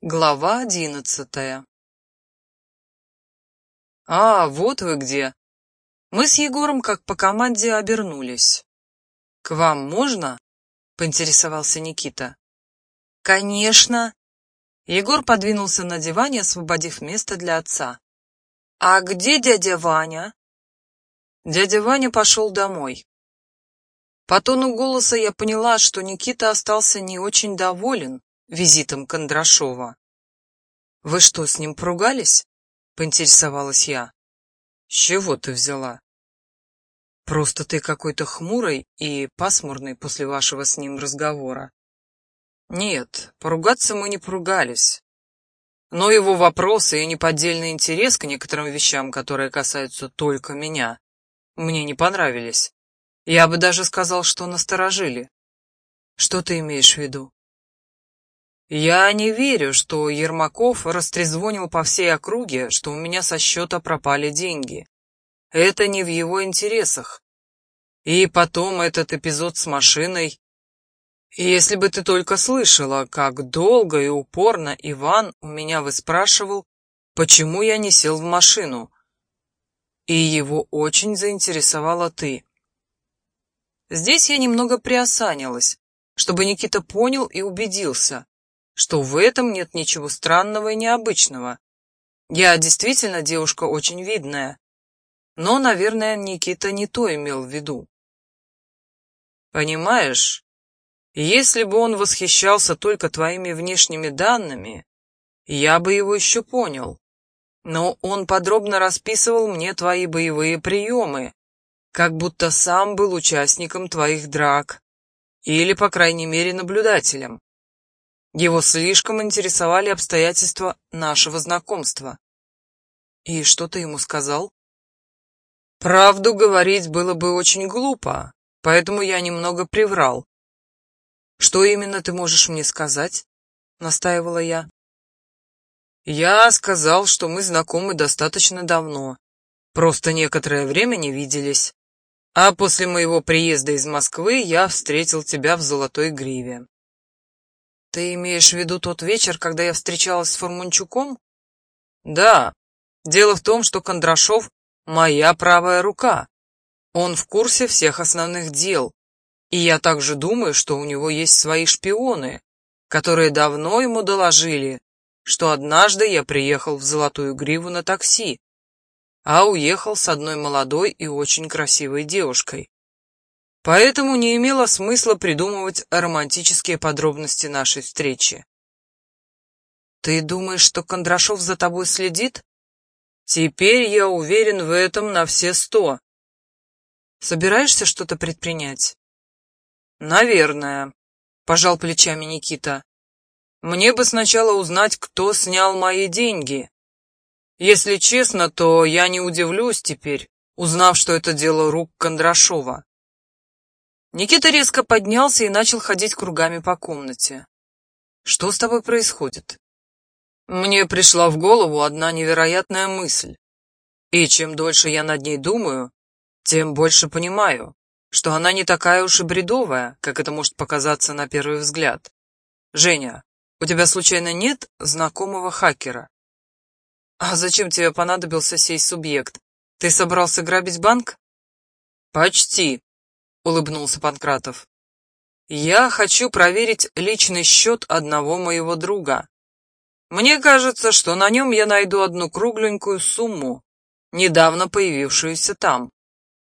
Глава одиннадцатая «А, вот вы где!» Мы с Егором как по команде обернулись. «К вам можно?» — поинтересовался Никита. «Конечно!» Егор подвинулся на диване, освободив место для отца. «А где дядя Ваня?» Дядя Ваня пошел домой. По тону голоса я поняла, что Никита остался не очень доволен, визитом Кондрашова. «Вы что, с ним поругались?» — поинтересовалась я. «С чего ты взяла?» «Просто ты какой-то хмурый и пасмурный после вашего с ним разговора». «Нет, поругаться мы не поругались. Но его вопросы и неподдельный интерес к некоторым вещам, которые касаются только меня, мне не понравились. Я бы даже сказал, что насторожили. Что ты имеешь в виду? Я не верю, что Ермаков растрезвонил по всей округе, что у меня со счета пропали деньги. Это не в его интересах. И потом этот эпизод с машиной. Если бы ты только слышала, как долго и упорно Иван у меня выспрашивал, почему я не сел в машину. И его очень заинтересовала ты. Здесь я немного приосанилась, чтобы Никита понял и убедился, что в этом нет ничего странного и необычного. Я действительно девушка очень видная. Но, наверное, Никита не то имел в виду. Понимаешь, если бы он восхищался только твоими внешними данными, я бы его еще понял. Но он подробно расписывал мне твои боевые приемы, как будто сам был участником твоих драк, или, по крайней мере, наблюдателем. Его слишком интересовали обстоятельства нашего знакомства. И что ты ему сказал? Правду говорить было бы очень глупо, поэтому я немного приврал. Что именно ты можешь мне сказать? Настаивала я. Я сказал, что мы знакомы достаточно давно, просто некоторое время не виделись. А после моего приезда из Москвы я встретил тебя в Золотой Гриве. Ты имеешь в виду тот вечер, когда я встречалась с Формунчуком? Да. Дело в том, что Кондрашов — моя правая рука. Он в курсе всех основных дел. И я также думаю, что у него есть свои шпионы, которые давно ему доложили, что однажды я приехал в Золотую Гриву на такси, а уехал с одной молодой и очень красивой девушкой. Поэтому не имело смысла придумывать романтические подробности нашей встречи. Ты думаешь, что Кондрашов за тобой следит? Теперь я уверен в этом на все сто. Собираешься что-то предпринять? Наверное, пожал плечами Никита. Мне бы сначала узнать, кто снял мои деньги. Если честно, то я не удивлюсь теперь, узнав, что это дело рук Кондрашова. Никита резко поднялся и начал ходить кругами по комнате. «Что с тобой происходит?» Мне пришла в голову одна невероятная мысль. И чем дольше я над ней думаю, тем больше понимаю, что она не такая уж и бредовая, как это может показаться на первый взгляд. Женя, у тебя случайно нет знакомого хакера? А зачем тебе понадобился сей субъект? Ты собрался грабить банк? Почти, улыбнулся Панкратов. Я хочу проверить личный счет одного моего друга. Мне кажется, что на нем я найду одну кругленькую сумму, недавно появившуюся там.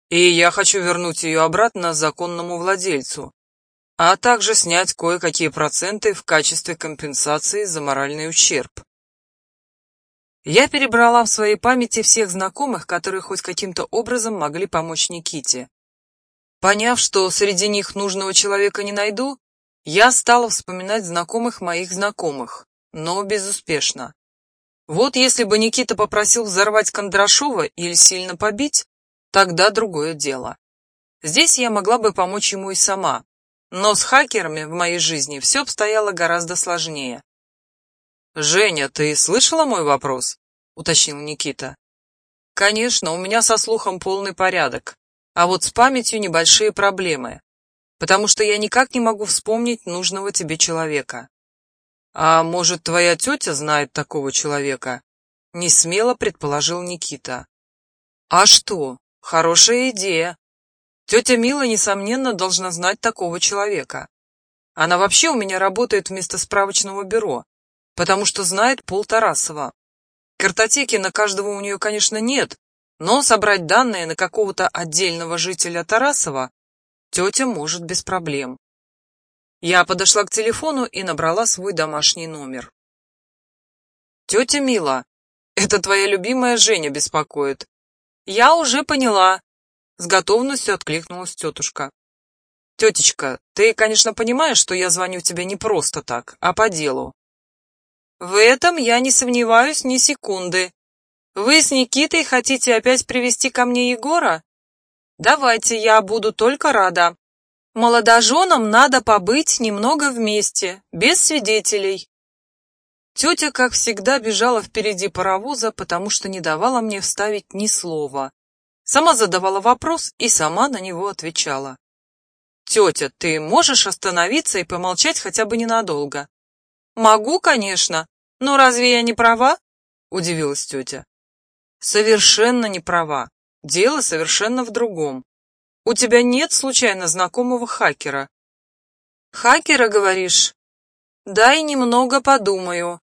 И я хочу вернуть ее обратно законному владельцу, а также снять кое-какие проценты в качестве компенсации за моральный ущерб. Я перебрала в своей памяти всех знакомых, которые хоть каким-то образом могли помочь Никите. Поняв, что среди них нужного человека не найду, я стала вспоминать знакомых моих знакомых, но безуспешно. Вот если бы Никита попросил взорвать Кондрашова или сильно побить, тогда другое дело. Здесь я могла бы помочь ему и сама, но с хакерами в моей жизни все обстояло гораздо сложнее. «Женя, ты слышала мой вопрос?» — уточнил Никита. «Конечно, у меня со слухом полный порядок. А вот с памятью небольшие проблемы, потому что я никак не могу вспомнить нужного тебе человека. А может, твоя тетя знает такого человека? Не смело предположил Никита. А что? Хорошая идея. Тетя Мила, несомненно, должна знать такого человека. Она вообще у меня работает вместо справочного бюро, потому что знает пол Тарасова. Картотеки на каждого у нее, конечно, нет, но собрать данные на какого-то отдельного жителя Тарасова тетя может без проблем. Я подошла к телефону и набрала свой домашний номер. «Тетя Мила, это твоя любимая Женя беспокоит». «Я уже поняла», — с готовностью откликнулась тетушка. «Тетечка, ты, конечно, понимаешь, что я звоню тебе не просто так, а по делу». «В этом я не сомневаюсь ни секунды. Вы с Никитой хотите опять привести ко мне Егора? Давайте, я буду только рада. Молодоженам надо побыть немного вместе, без свидетелей». Тетя, как всегда, бежала впереди паровоза, потому что не давала мне вставить ни слова. Сама задавала вопрос и сама на него отвечала. «Тетя, ты можешь остановиться и помолчать хотя бы ненадолго?» «Могу, конечно, но разве я не права?» — удивилась тетя. «Совершенно не права. Дело совершенно в другом. У тебя нет случайно знакомого хакера?» «Хакера, говоришь?» «Дай немного подумаю».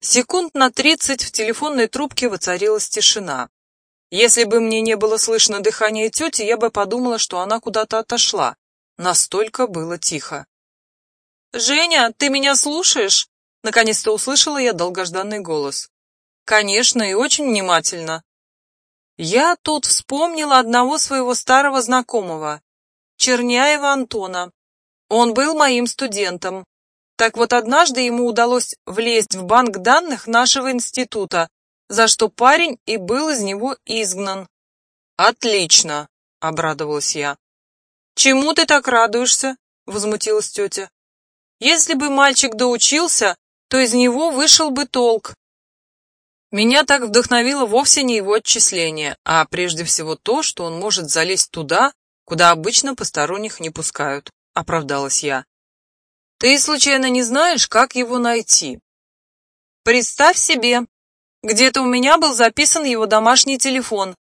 Секунд на тридцать в телефонной трубке воцарилась тишина. Если бы мне не было слышно дыхания тети, я бы подумала, что она куда-то отошла. Настолько было тихо. «Женя, ты меня слушаешь?» Наконец-то услышала я долгожданный голос. «Конечно, и очень внимательно». Я тут вспомнила одного своего старого знакомого, Черняева Антона. Он был моим студентом. Так вот, однажды ему удалось влезть в банк данных нашего института, за что парень и был из него изгнан. «Отлично!» — обрадовалась я. «Чему ты так радуешься?» — возмутилась тетя. «Если бы мальчик доучился, то из него вышел бы толк». Меня так вдохновило вовсе не его отчисление, а прежде всего то, что он может залезть туда, куда обычно посторонних не пускают, оправдалась я. Ты случайно не знаешь, как его найти? Представь себе, где-то у меня был записан его домашний телефон.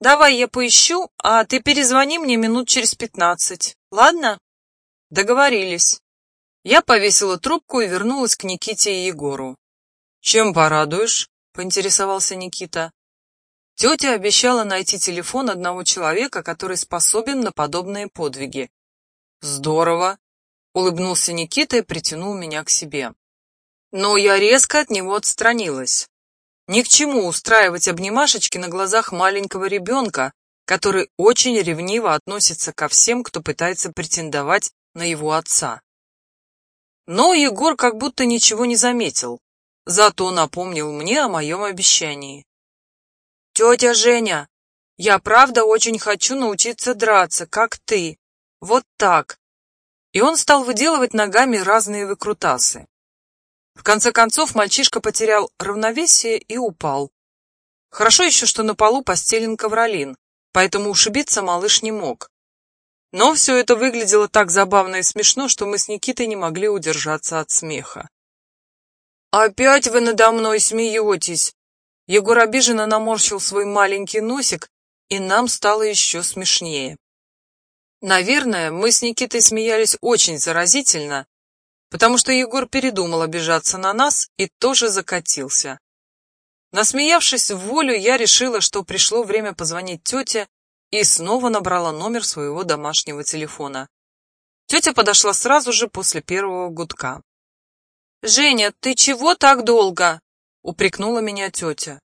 Давай я поищу, а ты перезвони мне минут через пятнадцать. Ладно? Договорились. Я повесила трубку и вернулась к Никите и Егору. Чем порадуешь? Поинтересовался Никита. Тетя обещала найти телефон одного человека, который способен на подобные подвиги. Здорово, улыбнулся Никита и притянул меня к себе. Но я резко от него отстранилась. Ни к чему устраивать обнимашечки на глазах маленького ребенка, который очень ревниво относится ко всем, кто пытается претендовать на его отца. Но Егор как будто ничего не заметил, зато напомнил мне о моем обещании. «Тетя Женя, я правда очень хочу научиться драться, как ты. Вот так». И он стал выделывать ногами разные выкрутасы. В конце концов мальчишка потерял равновесие и упал. Хорошо еще, что на полу постелен ковролин, поэтому ушибиться малыш не мог. Но все это выглядело так забавно и смешно, что мы с Никитой не могли удержаться от смеха. «Опять вы надо мной смеетесь!» Егор обиженно наморщил свой маленький носик, и нам стало еще смешнее. Наверное, мы с Никитой смеялись очень заразительно, потому что Егор передумал обижаться на нас и тоже закатился. Насмеявшись в волю, я решила, что пришло время позвонить тете, и снова набрала номер своего домашнего телефона. Тетя подошла сразу же после первого гудка. «Женя, ты чего так долго?» — упрекнула меня тетя.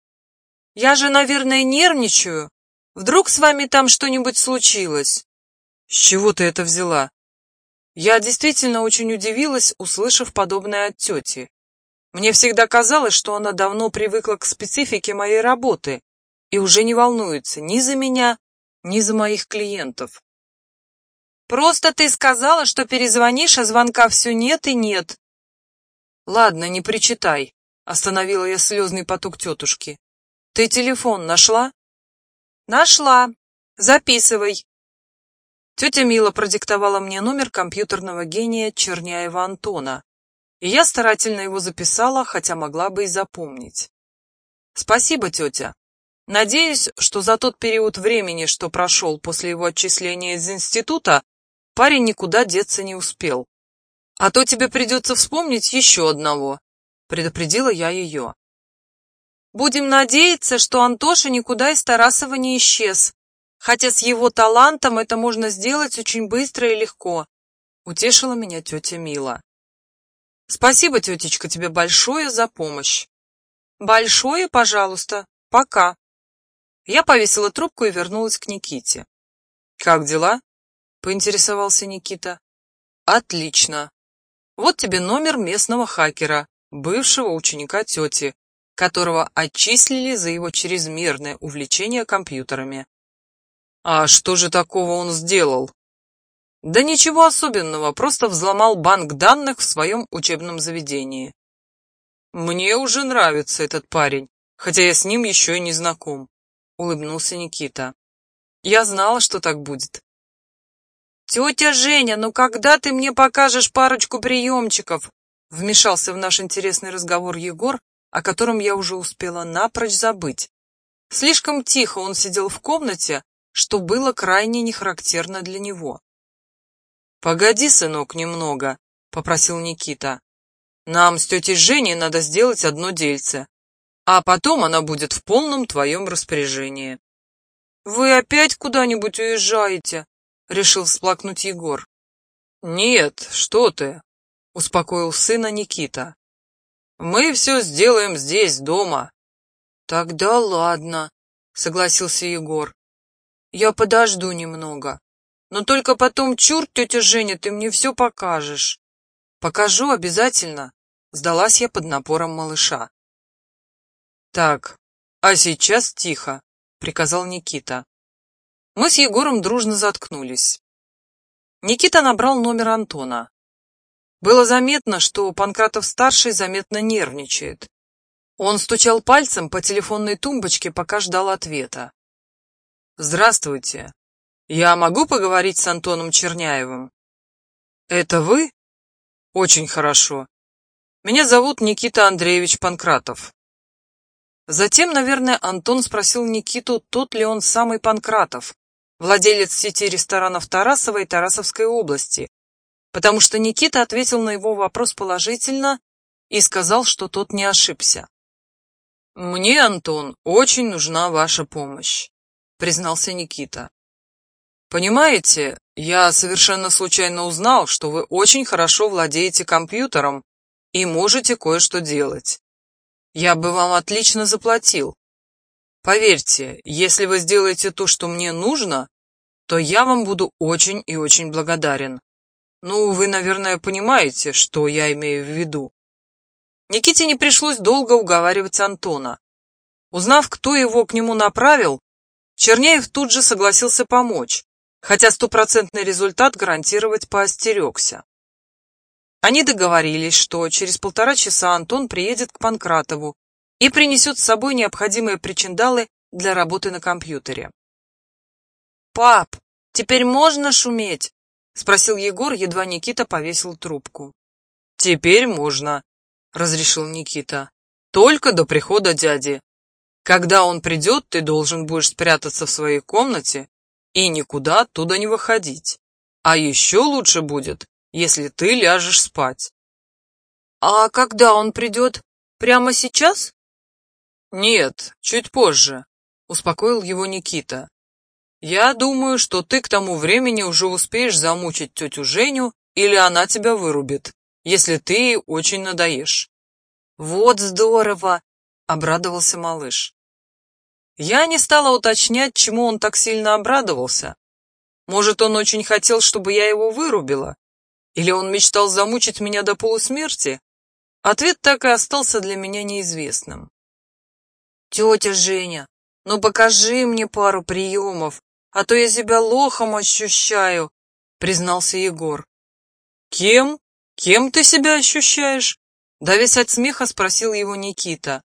«Я же, наверное, нервничаю. Вдруг с вами там что-нибудь случилось?» «С чего ты это взяла?» Я действительно очень удивилась, услышав подобное от тети. Мне всегда казалось, что она давно привыкла к специфике моей работы и уже не волнуется ни за меня, ни за моих клиентов. «Просто ты сказала, что перезвонишь, а звонка все нет и нет». «Ладно, не причитай», — остановила я слезный поток тетушки. «Ты телефон нашла?» «Нашла. Записывай. Тетя Мила продиктовала мне номер компьютерного гения Черняева Антона. и я старательно его записала, хотя могла бы и запомнить. Спасибо, тетя. Надеюсь, что за тот период времени, что прошел после его отчисления из института, парень никуда деться не успел. А то тебе придется вспомнить еще одного, предупредила я ее. Будем надеяться, что Антоша никуда из Тарасова не исчез, хотя с его талантом это можно сделать очень быстро и легко, утешила меня тетя Мила. Спасибо, тетечка, тебе большое за помощь. Большое, пожалуйста. Пока. Я повесила трубку и вернулась к Никите. Как дела? Поинтересовался Никита. Отлично. Вот тебе номер местного хакера, бывшего ученика тети, которого отчислили за его чрезмерное увлечение компьютерами. А что же такого он сделал? Да ничего особенного, просто взломал банк данных в своем учебном заведении. Мне уже нравится этот парень, хотя я с ним еще и не знаком, улыбнулся Никита. Я знала, что так будет. Тетя Женя, ну когда ты мне покажешь парочку приемчиков? Вмешался в наш интересный разговор Егор, о котором я уже успела напрочь забыть. Слишком тихо он сидел в комнате, что было крайне нехарактерно для него. «Погоди, сынок, немного», — попросил Никита. «Нам с тетей Женей надо сделать одно дельце, а потом она будет в полном твоем распоряжении». «Вы опять куда-нибудь уезжаете?» — решил всплакнуть Егор. «Нет, что ты», — успокоил сына Никита. Мы все сделаем здесь, дома. Тогда ладно, согласился Егор. Я подожду немного. Но только потом, чур, тетя Женя, ты мне все покажешь. Покажу обязательно, сдалась я под напором малыша. Так, а сейчас тихо, приказал Никита. Мы с Егором дружно заткнулись. Никита набрал номер Антона. Было заметно, что Панкратов-старший заметно нервничает. Он стучал пальцем по телефонной тумбочке, пока ждал ответа. «Здравствуйте. Я могу поговорить с Антоном Черняевым?» «Это вы?» «Очень хорошо. Меня зовут Никита Андреевич Панкратов». Затем, наверное, Антон спросил Никиту, тот ли он самый Панкратов, владелец сети ресторанов Тарасова и Тарасовской области, потому что Никита ответил на его вопрос положительно и сказал, что тот не ошибся. «Мне, Антон, очень нужна ваша помощь», — признался Никита. «Понимаете, я совершенно случайно узнал, что вы очень хорошо владеете компьютером и можете кое-что делать. Я бы вам отлично заплатил. Поверьте, если вы сделаете то, что мне нужно, то я вам буду очень и очень благодарен. Ну, вы, наверное, понимаете, что я имею в виду. Никите не пришлось долго уговаривать Антона. Узнав, кто его к нему направил, Черняев тут же согласился помочь, хотя стопроцентный результат гарантировать поостерегся. Они договорились, что через полтора часа Антон приедет к Панкратову и принесет с собой необходимые причиндалы для работы на компьютере. «Пап, теперь можно шуметь?» Спросил Егор, едва Никита повесил трубку. Теперь можно, разрешил Никита. Только до прихода дяди. Когда он придет, ты должен будешь спрятаться в своей комнате и никуда оттуда не выходить. А еще лучше будет, если ты ляжешь спать. А когда он придет? Прямо сейчас? Нет, чуть позже, успокоил его Никита. Я думаю, что ты к тому времени уже успеешь замучить тетю Женю, или она тебя вырубит, если ты очень надоешь. Вот здорово, обрадовался малыш. Я не стала уточнять, чему он так сильно обрадовался. Может, он очень хотел, чтобы я его вырубила? Или он мечтал замучить меня до полусмерти? Ответ так и остался для меня неизвестным. «Тетя Женя, ну покажи мне пару приемов, а то я себя лохом ощущаю», — признался Егор. «Кем? Кем ты себя ощущаешь?» Давясь от смеха, спросил его Никита.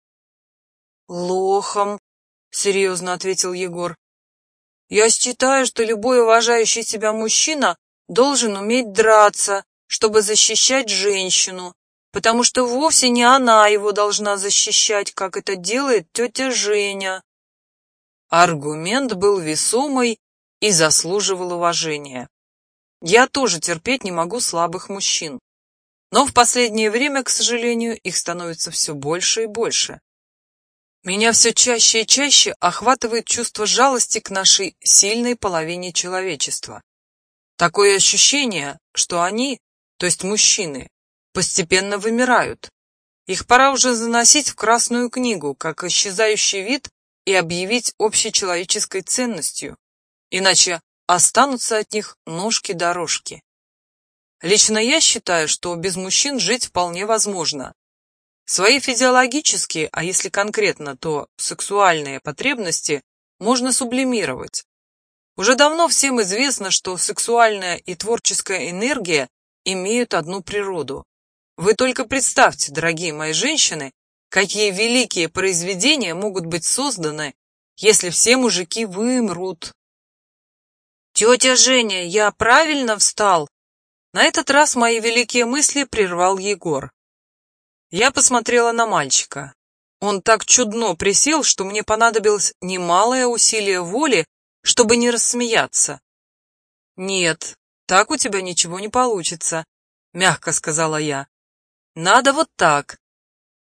«Лохом», — серьезно ответил Егор. «Я считаю, что любой уважающий себя мужчина должен уметь драться, чтобы защищать женщину, потому что вовсе не она его должна защищать, как это делает тетя Женя. Аргумент был весомый и заслуживал уважения. Я тоже терпеть не могу слабых мужчин. Но в последнее время, к сожалению, их становится все больше и больше. Меня все чаще и чаще охватывает чувство жалости к нашей сильной половине человечества. Такое ощущение, что они, то есть мужчины, постепенно вымирают. Их пора уже заносить в Красную книгу, как исчезающий вид, и объявить общечеловеческой ценностью, иначе останутся от них ножки-дорожки. Лично я считаю, что без мужчин жить вполне возможно. Свои физиологические, а если конкретно, то сексуальные потребности можно сублимировать. Уже давно всем известно, что сексуальная и творческая энергия имеют одну природу. Вы только представьте, дорогие мои женщины, какие великие произведения могут быть созданы, если все мужики вымрут. «Тетя Женя, я правильно встал?» На этот раз мои великие мысли прервал Егор. Я посмотрела на мальчика. Он так чудно присел, что мне понадобилось немалое усилие воли, чтобы не рассмеяться. «Нет, так у тебя ничего не получится», — мягко сказала я. «Надо вот так».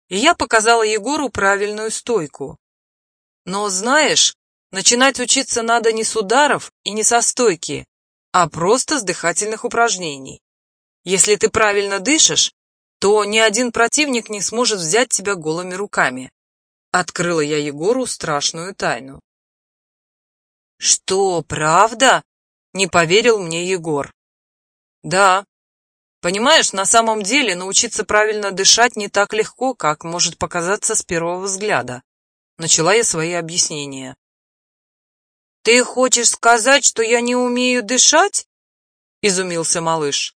И я показала Егору правильную стойку. Но, знаешь, начинать учиться надо не с ударов и не со стойки, а просто с дыхательных упражнений. Если ты правильно дышишь, то ни один противник не сможет взять тебя голыми руками. Открыла я Егору страшную тайну. Что, правда? Не поверил мне Егор. Да. Понимаешь, на самом деле научиться правильно дышать не так легко, как может показаться с первого взгляда. Начала я свои объяснения. «Ты хочешь сказать, что я не умею дышать?» — изумился малыш.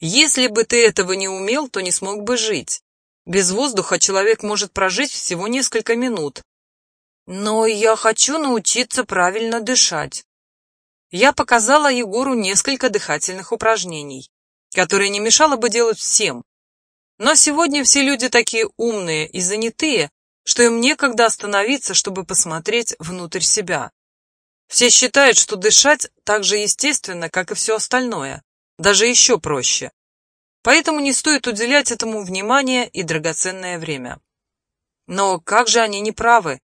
Если бы ты этого не умел, то не смог бы жить. Без воздуха человек может прожить всего несколько минут. Но я хочу научиться правильно дышать. Я показала Егору несколько дыхательных упражнений, которые не мешало бы делать всем. Но сегодня все люди такие умные и занятые, что им некогда остановиться, чтобы посмотреть внутрь себя. Все считают, что дышать так же естественно, как и все остальное даже еще проще. Поэтому не стоит уделять этому внимание и драгоценное время. Но как же они не правы?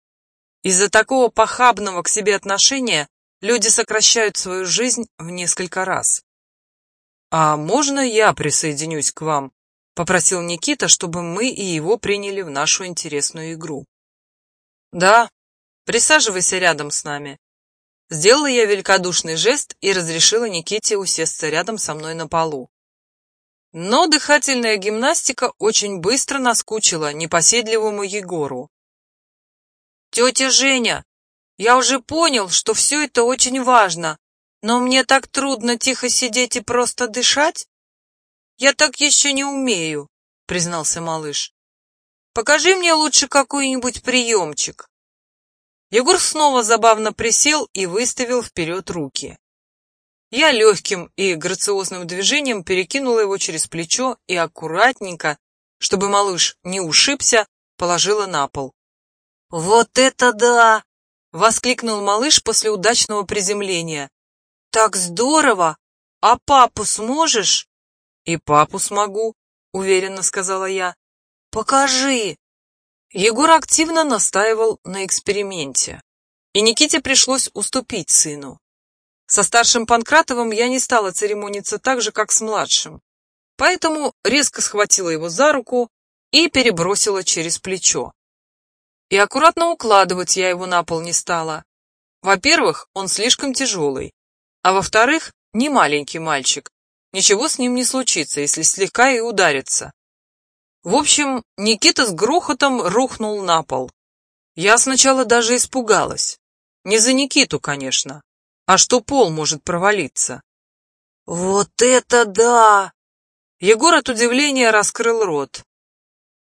Из-за такого похабного к себе отношения люди сокращают свою жизнь в несколько раз. «А можно я присоединюсь к вам?» — попросил Никита, чтобы мы и его приняли в нашу интересную игру. «Да, присаживайся рядом с нами. Сделала я великодушный жест и разрешила Никите усесться рядом со мной на полу. Но дыхательная гимнастика очень быстро наскучила непоседливому Егору. «Тетя Женя, я уже понял, что все это очень важно, но мне так трудно тихо сидеть и просто дышать. Я так еще не умею», — признался малыш. «Покажи мне лучше какой-нибудь приемчик». Егор снова забавно присел и выставил вперед руки. Я легким и грациозным движением перекинула его через плечо и аккуратненько, чтобы малыш не ушибся, положила на пол. «Вот это да!» — воскликнул малыш после удачного приземления. «Так здорово! А папу сможешь?» «И папу смогу», — уверенно сказала я. «Покажи!» Егор активно настаивал на эксперименте, и Никите пришлось уступить сыну. Со старшим Панкратовым я не стала церемониться так же, как с младшим, поэтому резко схватила его за руку и перебросила через плечо. И аккуратно укладывать я его на пол не стала. Во-первых, он слишком тяжелый, а во-вторых, не маленький мальчик. Ничего с ним не случится, если слегка и ударится. В общем, Никита с грохотом рухнул на пол. Я сначала даже испугалась. Не за Никиту, конечно, а что пол может провалиться. «Вот это да!» Егор от удивления раскрыл рот.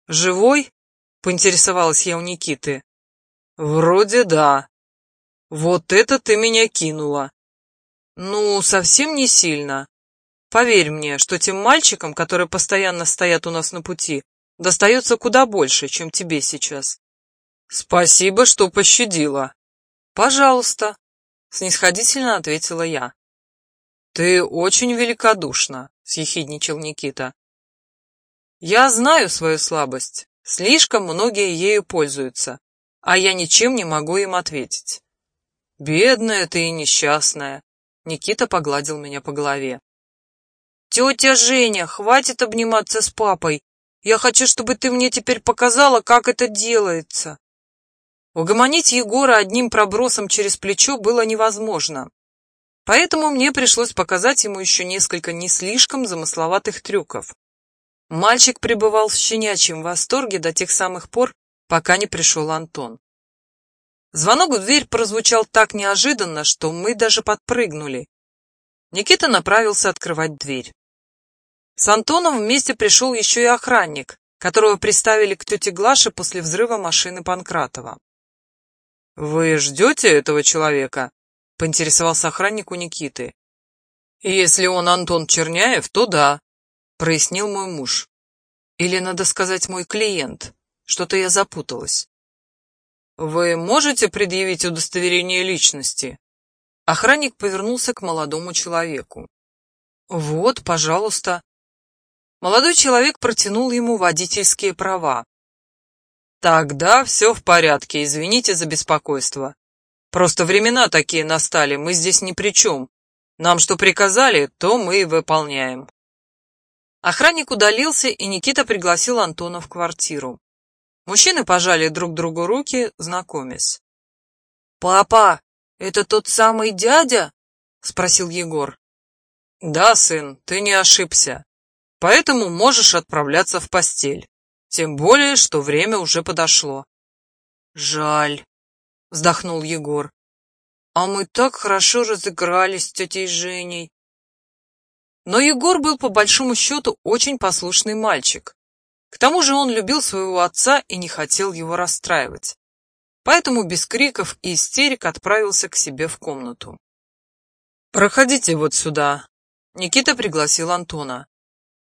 «Живой?» — поинтересовалась я у Никиты. «Вроде да. Вот это ты меня кинула!» «Ну, совсем не сильно. Поверь мне, что тем мальчикам, которые постоянно стоят у нас на пути, достается куда больше, чем тебе сейчас. Спасибо, что пощадила. Пожалуйста, снисходительно ответила я. Ты очень великодушна, съехидничал Никита. Я знаю свою слабость. Слишком многие ею пользуются, а я ничем не могу им ответить. Бедная ты и несчастная. Никита погладил меня по голове. Тетя Женя, хватит обниматься с папой. Я хочу, чтобы ты мне теперь показала, как это делается. Угомонить Егора одним пробросом через плечо было невозможно. Поэтому мне пришлось показать ему еще несколько не слишком замысловатых трюков. Мальчик пребывал в щенячьем восторге до тех самых пор, пока не пришел Антон. Звонок в дверь прозвучал так неожиданно, что мы даже подпрыгнули. Никита направился открывать дверь. С Антоном вместе пришел еще и охранник, которого приставили к тете Глаше после взрыва машины Панкратова. «Вы ждете этого человека?» — поинтересовался охранник у Никиты. «Если он Антон Черняев, то да», — прояснил мой муж. «Или, надо сказать, мой клиент. Что-то я запуталась». «Вы можете предъявить удостоверение личности?» Охранник повернулся к молодому человеку. «Вот, пожалуйста». Молодой человек протянул ему водительские права. Тогда все в порядке, извините за беспокойство. Просто времена такие настали, мы здесь ни при чем. Нам что приказали, то мы и выполняем. Охранник удалился, и Никита пригласил Антона в квартиру. Мужчины пожали друг другу руки, знакомясь. «Папа, это тот самый дядя?» — спросил Егор. «Да, сын, ты не ошибся. Поэтому можешь отправляться в постель. Тем более, что время уже подошло. Жаль, вздохнул Егор. А мы так хорошо разыгрались с тетей Женей. Но Егор был по большому счету очень послушный мальчик. К тому же он любил своего отца и не хотел его расстраивать. Поэтому без криков и истерик отправился к себе в комнату. «Проходите вот сюда», — Никита пригласил Антона.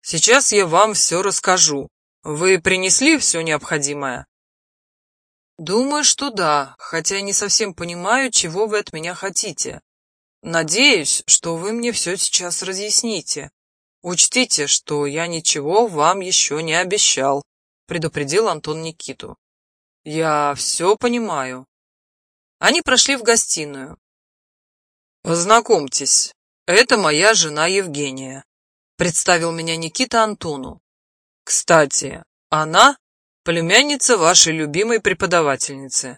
«Сейчас я вам все расскажу. Вы принесли все необходимое? Думаю, что да, хотя не совсем понимаю, чего вы от меня хотите. Надеюсь, что вы мне все сейчас разъясните. Учтите, что я ничего вам еще не обещал, предупредил Антон Никиту. Я все понимаю. Они прошли в гостиную. Познакомьтесь, это моя жена Евгения, представил меня Никита Антону. Кстати, она племянница вашей любимой преподавательницы.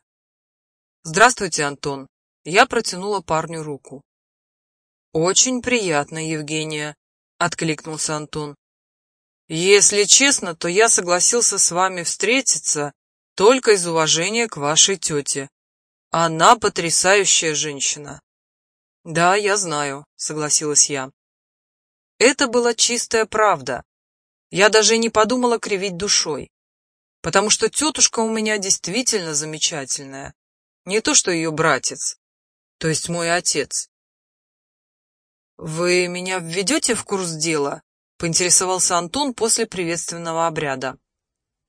Здравствуйте, Антон. Я протянула парню руку. Очень приятно, Евгения, откликнулся Антон. Если честно, то я согласился с вами встретиться только из уважения к вашей тете. Она потрясающая женщина. Да, я знаю, согласилась я. Это была чистая правда. Я даже не подумала кривить душой, потому что тетушка у меня действительно замечательная, не то что ее братец, то есть мой отец. «Вы меня введете в курс дела?» — поинтересовался Антон после приветственного обряда.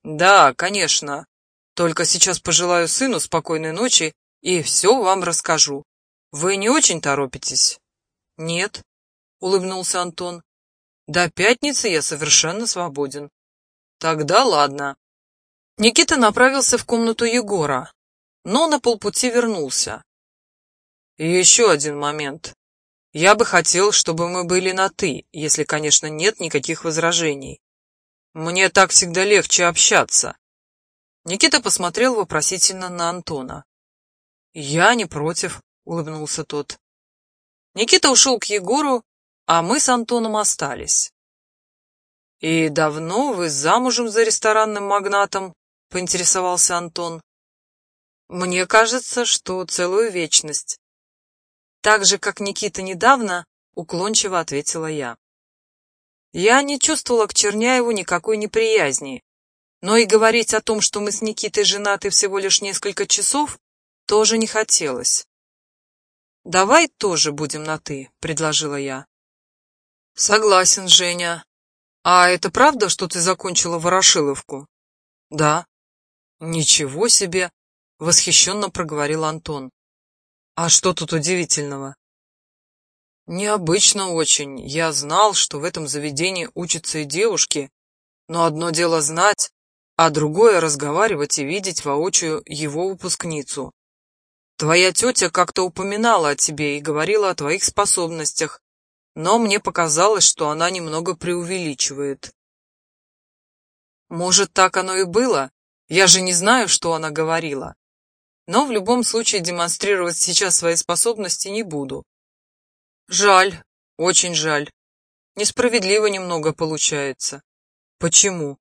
«Да, конечно. Только сейчас пожелаю сыну спокойной ночи и все вам расскажу. Вы не очень торопитесь?» «Нет», — улыбнулся Антон. До пятницы я совершенно свободен. Тогда ладно. Никита направился в комнату Егора, но на полпути вернулся. Еще один момент. Я бы хотел, чтобы мы были на «ты», если, конечно, нет никаких возражений. Мне так всегда легче общаться. Никита посмотрел вопросительно на Антона. «Я не против», — улыбнулся тот. Никита ушел к Егору, а мы с Антоном остались. «И давно вы замужем за ресторанным магнатом?» — поинтересовался Антон. «Мне кажется, что целую вечность». Так же, как Никита недавно, уклончиво ответила я. Я не чувствовала к Черняеву никакой неприязни, но и говорить о том, что мы с Никитой женаты всего лишь несколько часов, тоже не хотелось. «Давай тоже будем на «ты», — предложила я. Согласен, Женя. А это правда, что ты закончила Ворошиловку? Да. Ничего себе, восхищенно проговорил Антон. А что тут удивительного? Необычно очень. Я знал, что в этом заведении учатся и девушки, но одно дело знать, а другое разговаривать и видеть воочию его выпускницу. Твоя тетя как-то упоминала о тебе и говорила о твоих способностях, но мне показалось, что она немного преувеличивает. Может, так оно и было? Я же не знаю, что она говорила. Но в любом случае демонстрировать сейчас свои способности не буду. Жаль, очень жаль. Несправедливо немного получается. Почему?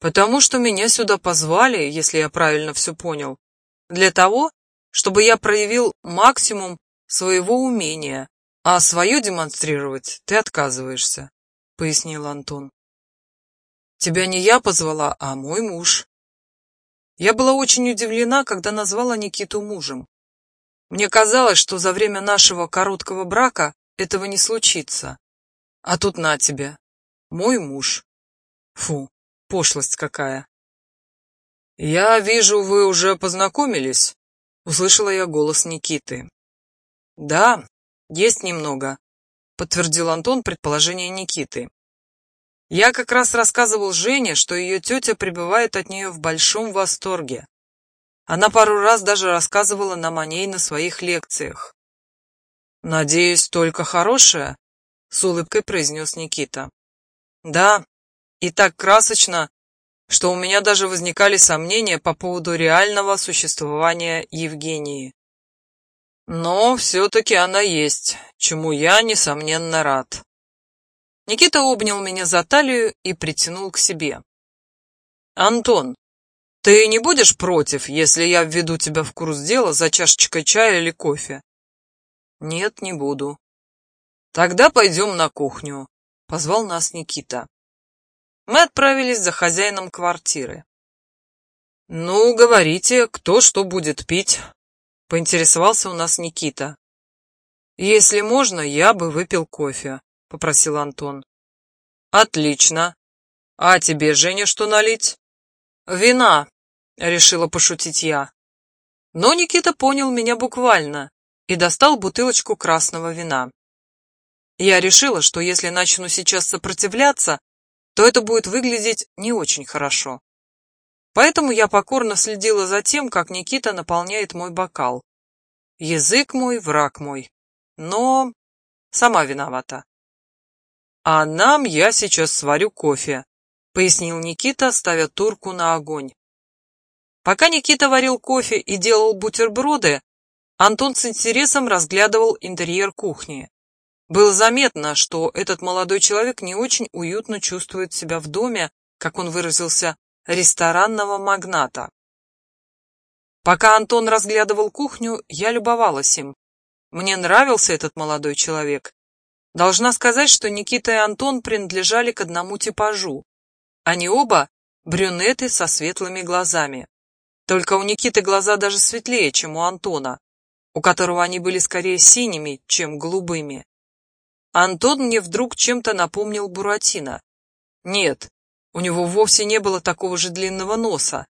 Потому что меня сюда позвали, если я правильно все понял, для того, чтобы я проявил максимум своего умения, а свое демонстрировать ты отказываешься, пояснил Антон. Тебя не я позвала, а мой муж. Я была очень удивлена, когда назвала Никиту мужем. Мне казалось, что за время нашего короткого брака этого не случится. А тут на тебе. Мой муж. Фу, Пошлость какая. «Я вижу, вы уже познакомились», — услышала я голос Никиты. «Да, есть немного», — подтвердил Антон предположение Никиты. «Я как раз рассказывал Жене, что ее тетя пребывает от нее в большом восторге. Она пару раз даже рассказывала нам о ней на своих лекциях». «Надеюсь, только хорошее?» — с улыбкой произнес Никита. «Да, и так красочно, что у меня даже возникали сомнения по поводу реального существования Евгении. Но все-таки она есть, чему я, несомненно, рад. Никита обнял меня за талию и притянул к себе. «Антон, ты не будешь против, если я введу тебя в курс дела за чашечкой чая или кофе?» «Нет, не буду». «Тогда пойдем на кухню», — позвал нас Никита. Мы отправились за хозяином квартиры. «Ну, говорите, кто что будет пить?» — поинтересовался у нас Никита. «Если можно, я бы выпил кофе», — попросил Антон. «Отлично. А тебе, Женя, что налить?» «Вина», — решила пошутить я. Но Никита понял меня буквально и достал бутылочку красного вина. Я решила, что если начну сейчас сопротивляться, то это будет выглядеть не очень хорошо. Поэтому я покорно следила за тем, как Никита наполняет мой бокал. Язык мой, враг мой. Но сама виновата. «А нам я сейчас сварю кофе», — пояснил Никита, ставя турку на огонь. Пока Никита варил кофе и делал бутерброды, Антон с интересом разглядывал интерьер кухни. Было заметно, что этот молодой человек не очень уютно чувствует себя в доме, как он выразился, ресторанного магната. Пока Антон разглядывал кухню, я любовалась им. Мне нравился этот молодой человек. Должна сказать, что Никита и Антон принадлежали к одному типажу. Они оба брюнеты со светлыми глазами. Только у Никиты глаза даже светлее, чем у Антона, у которого они были скорее синими, чем голубыми. Антон мне вдруг чем-то напомнил Буратино. Нет, у него вовсе не было такого же длинного носа.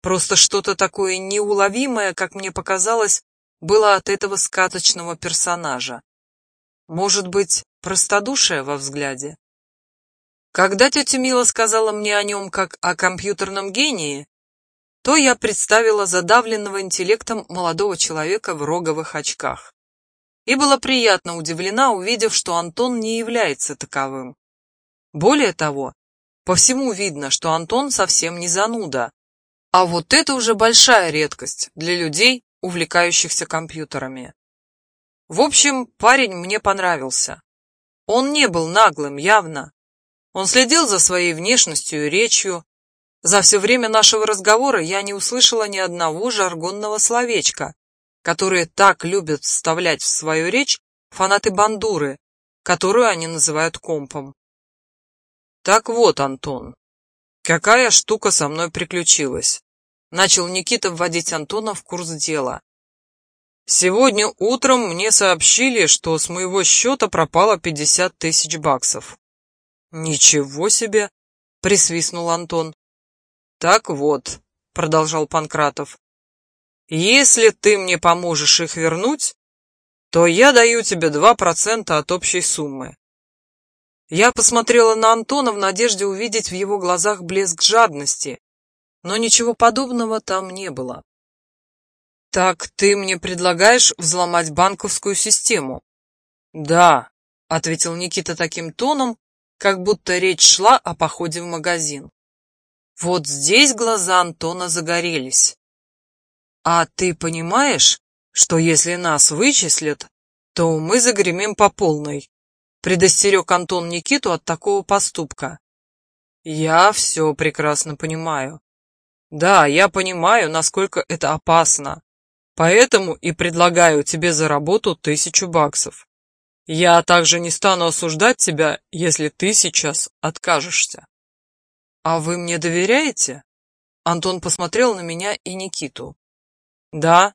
Просто что-то такое неуловимое, как мне показалось, было от этого сказочного персонажа. Может быть, простодушие во взгляде? Когда тетя Мила сказала мне о нем как о компьютерном гении, то я представила задавленного интеллектом молодого человека в роговых очках и была приятно удивлена, увидев, что Антон не является таковым. Более того, по всему видно, что Антон совсем не зануда, а вот это уже большая редкость для людей, увлекающихся компьютерами. В общем, парень мне понравился. Он не был наглым, явно. Он следил за своей внешностью и речью. За все время нашего разговора я не услышала ни одного жаргонного словечка, которые так любят вставлять в свою речь фанаты бандуры, которую они называют компом. Так вот, Антон, какая штука со мной приключилась. Начал Никита вводить Антона в курс дела. Сегодня утром мне сообщили, что с моего счета пропало 50 тысяч баксов. Ничего себе, присвистнул Антон. Так вот, продолжал Панкратов, если ты мне поможешь их вернуть, то я даю тебе 2% от общей суммы. Я посмотрела на Антона в надежде увидеть в его глазах блеск жадности, но ничего подобного там не было. «Так ты мне предлагаешь взломать банковскую систему?» «Да», — ответил Никита таким тоном, как будто речь шла о походе в магазин. Вот здесь глаза Антона загорелись. «А ты понимаешь, что если нас вычислят, то мы загремим по полной?» Предостерег Антон Никиту от такого поступка. «Я все прекрасно понимаю. Да, я понимаю, насколько это опасно. Поэтому и предлагаю тебе за работу тысячу баксов. Я также не стану осуждать тебя, если ты сейчас откажешься. А вы мне доверяете? Антон посмотрел на меня и Никиту. Да,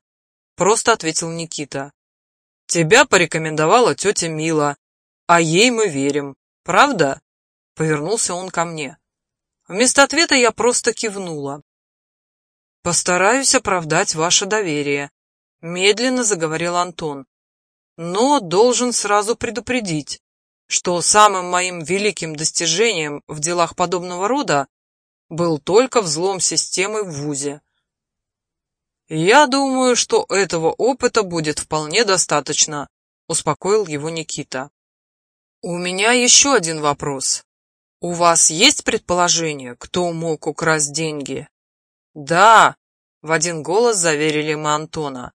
просто ответил Никита. Тебя порекомендовала тетя Мила, а ей мы верим, правда? Повернулся он ко мне. Вместо ответа я просто кивнула. Постараюсь оправдать ваше доверие, медленно заговорил Антон но должен сразу предупредить, что самым моим великим достижением в делах подобного рода был только взлом системы в ВУЗе. «Я думаю, что этого опыта будет вполне достаточно», — успокоил его Никита. «У меня еще один вопрос. У вас есть предположение, кто мог украсть деньги?» «Да», — в один голос заверили мы Антона.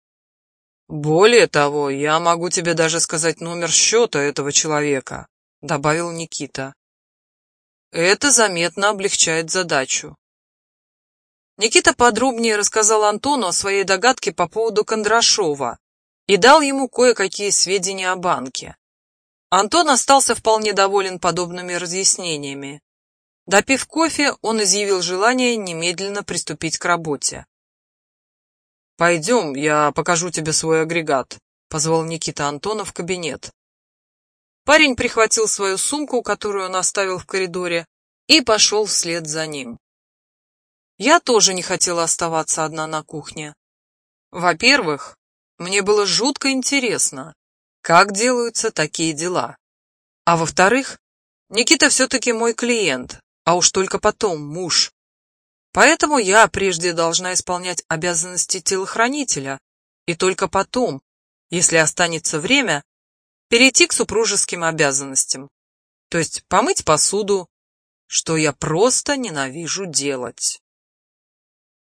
«Более того, я могу тебе даже сказать номер счета этого человека», — добавил Никита. Это заметно облегчает задачу. Никита подробнее рассказал Антону о своей догадке по поводу Кондрашова и дал ему кое-какие сведения о банке. Антон остался вполне доволен подобными разъяснениями. Допив кофе, он изъявил желание немедленно приступить к работе. «Пойдем, я покажу тебе свой агрегат», — позвал Никита Антона в кабинет. Парень прихватил свою сумку, которую он оставил в коридоре, и пошел вслед за ним. Я тоже не хотела оставаться одна на кухне. Во-первых, мне было жутко интересно, как делаются такие дела. А во-вторых, Никита все-таки мой клиент, а уж только потом муж. Поэтому я прежде должна исполнять обязанности телохранителя, и только потом, если останется время, перейти к супружеским обязанностям, то есть помыть посуду, что я просто ненавижу делать.